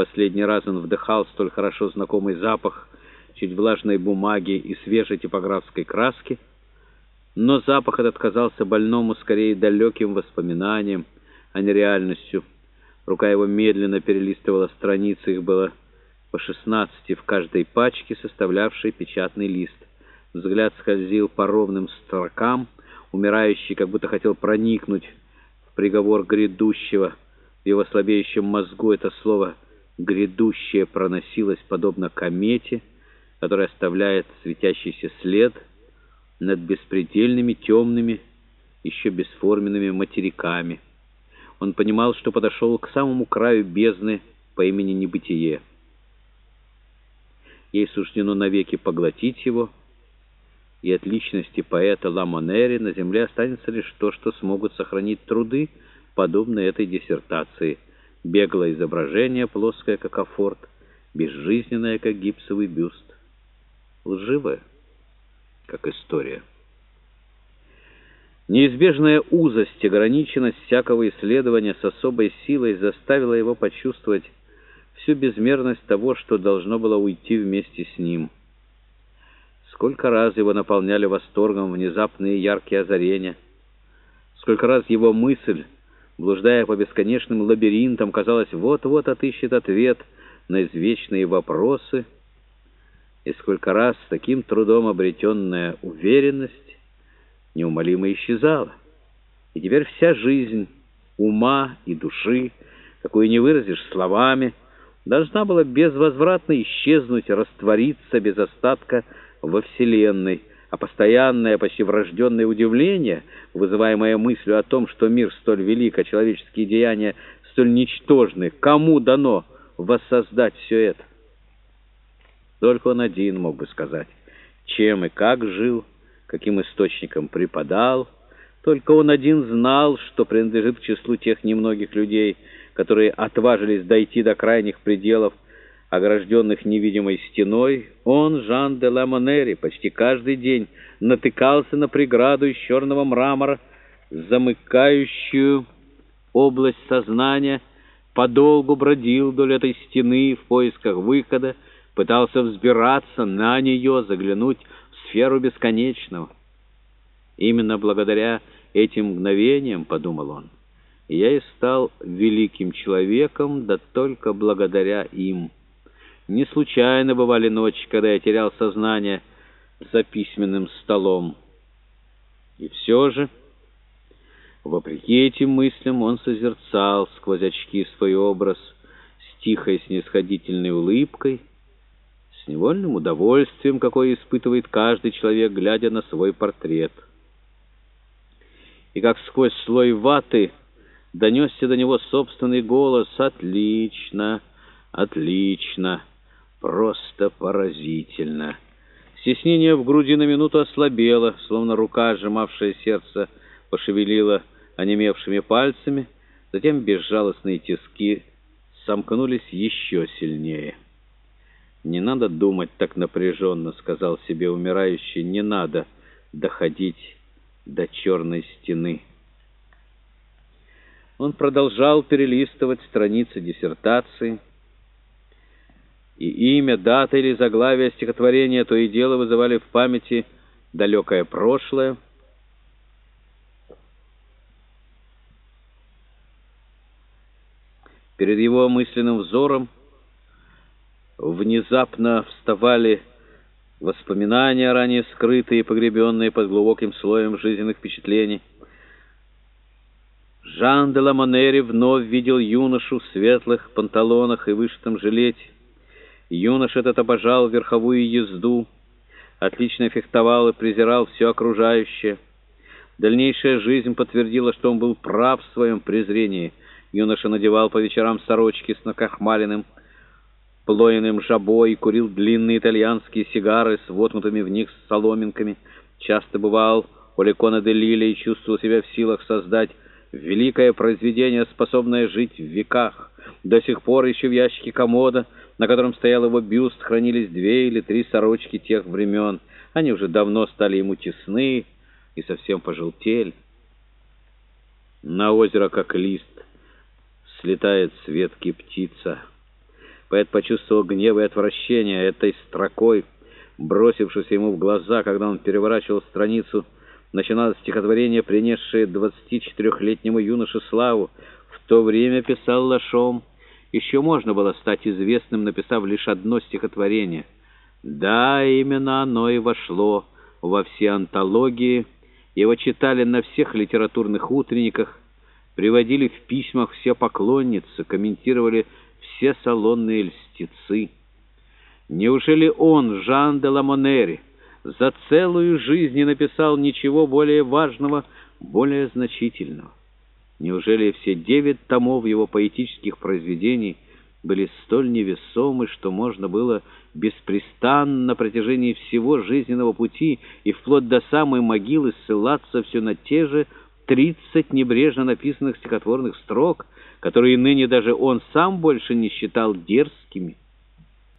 последний раз он вдыхал столь хорошо знакомый запах чуть влажной бумаги и свежей типографской краски, но запах этот казался больному скорее далеким воспоминанием, а не реальностью. Рука его медленно перелистывала страницы, их было по шестнадцати в каждой пачке, составлявшей печатный лист. Взгляд скользил по ровным строкам, умирающий как будто хотел проникнуть в приговор грядущего. В его слабеющем мозгу это слово «грядущее» проносилось подобно комете, которая оставляет светящийся след над беспредельными темными, еще бесформенными материками. Он понимал, что подошел к самому краю бездны по имени Небытие. Ей суждено навеки поглотить его, и от личности поэта Ламонери на земле останется лишь то, что смогут сохранить труды, подобные этой диссертации. Беглое изображение, плоское, как афорт, безжизненное, как гипсовый бюст, лживое, как история. Неизбежная узость, ограниченность всякого исследования с особой силой заставила его почувствовать всю безмерность того, что должно было уйти вместе с ним. Сколько раз его наполняли восторгом внезапные яркие озарения, сколько раз его мысль, блуждая по бесконечным лабиринтам, казалось, вот-вот отыщет ответ на извечные вопросы, и сколько раз с таким трудом обретенная уверенность неумолимо исчезала. И теперь вся жизнь ума и души, какую не выразишь словами, должна была безвозвратно исчезнуть, раствориться без остатка во Вселенной, а постоянное, почти врожденное удивление, вызываемое мыслью о том, что мир столь велик, а человеческие деяния столь ничтожны, кому дано воссоздать все это? Только он один мог бы сказать, чем и как жил, каким источником преподал. Только он один знал, что принадлежит к числу тех немногих людей, которые отважились дойти до крайних пределов, огражденных невидимой стеной. Он, Жан де ла Монери, почти каждый день натыкался на преграду из черного мрамора, замыкающую область сознания, подолгу бродил вдоль этой стены в поисках выхода, пытался взбираться на нее, заглянуть сферу бесконечного. Именно благодаря этим мгновениям, — подумал он, — я и стал великим человеком, да только благодаря им. Не случайно бывали ночи, когда я терял сознание за письменным столом. И все же, вопреки этим мыслям, он созерцал сквозь очки свой образ с тихой снисходительной улыбкой — с невольным удовольствием, какое испытывает каждый человек, глядя на свой портрет. И как сквозь слой ваты донесся до него собственный голос «Отлично! Отлично! Просто поразительно!» Стеснение в груди на минуту ослабело, словно рука, сжимавшая сердце, пошевелила онемевшими пальцами, затем безжалостные тиски сомкнулись еще сильнее. «Не надо думать так напряженно», — сказал себе умирающий, — «не надо доходить до черной стены». Он продолжал перелистывать страницы диссертации, и имя, дата или заглавие стихотворения то и дело вызывали в памяти далекое прошлое. Перед его мысленным взором внезапно вставали воспоминания, ранее скрытые и погребенные под глубоким слоем жизненных впечатлений. Жан де Ламонери вновь видел юношу в светлых панталонах и вышитом жилете. Юноша этот обожал верховую езду, отлично фехтовал и презирал все окружающее. Дальнейшая жизнь подтвердила, что он был прав в своем презрении. Юноша надевал по вечерам сорочки с накрахмаленным плоиным жабой, курил длинные итальянские сигары с воткнутыми в них соломинками, часто бывал у Лекона де Лиле чувствовал себя в силах создать великое произведение, способное жить в веках. До сих пор еще в ящике комода, на котором стоял его бюст, хранились две или три сорочки тех времен. Они уже давно стали ему тесны и совсем пожелтели. На озеро, как лист, слетает с ветки птица — Поэт почувствовал гнев и отвращение этой строкой, бросившись ему в глаза, когда он переворачивал страницу. Начиналось стихотворение, принесшее 24-летнему юноше славу. В то время писал Лашом. Еще можно было стать известным, написав лишь одно стихотворение. Да, именно оно и вошло во все антологии. Его читали на всех литературных утренниках, приводили в письмах все поклонницы, комментировали все салонные льстецы. Неужели он, Жан де Ламонери, за целую жизнь не написал ничего более важного, более значительного? Неужели все девять томов его поэтических произведений были столь невесомы, что можно было беспрестанно на протяжении всего жизненного пути и вплоть до самой могилы ссылаться все на те же тридцать небрежно написанных стихотворных строк, которые ныне даже он сам больше не считал дерзкими?